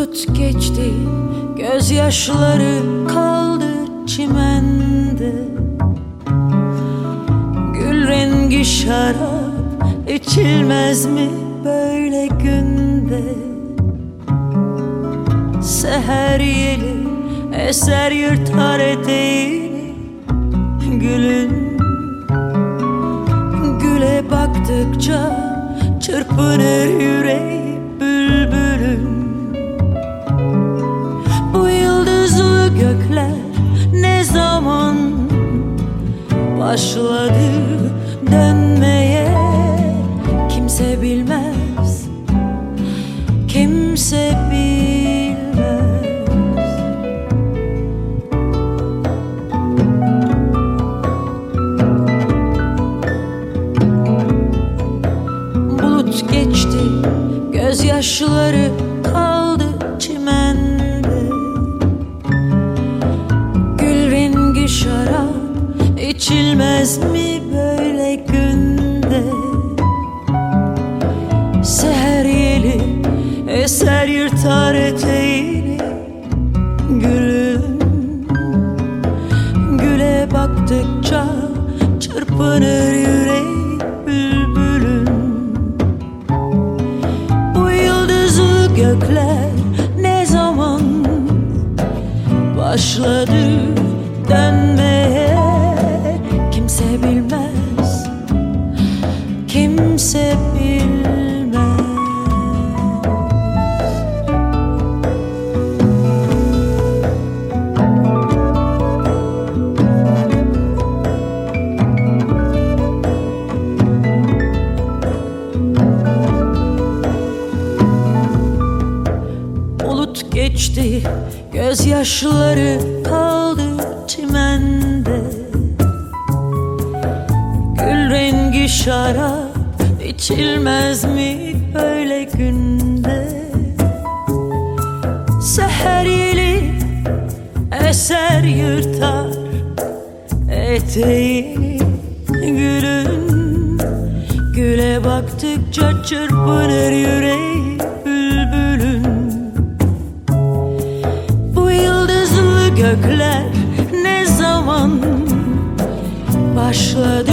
Bulut geçti Gözyaşları kaldı çimende. Gül rengi şarap içilmez mi böyle günde? Seher yeli eser yırtar eteğini Gülün. Güle baktıkça çırpınır yüreği gökler ne zaman başladı dönmeye? Kimse bilmez, kimse bilmez. Bulut geçti, gözyaşları kaldı içilmez mi böyle günde? Seher yeli eser yırtar eteğini. Gülün güle baktıkça çırpınır yüreği bülbülün Bu yıldızlı gökler ne zaman başladı dönmeye Bulut geçti, gözyaşları kaldı çimende. Gül rengi şarap içilmez mi böyle günde? Seher yeli eser yırtar eteğini Gülün. Güle baktıkça çırpınır yüreği gökler ne zaman başladı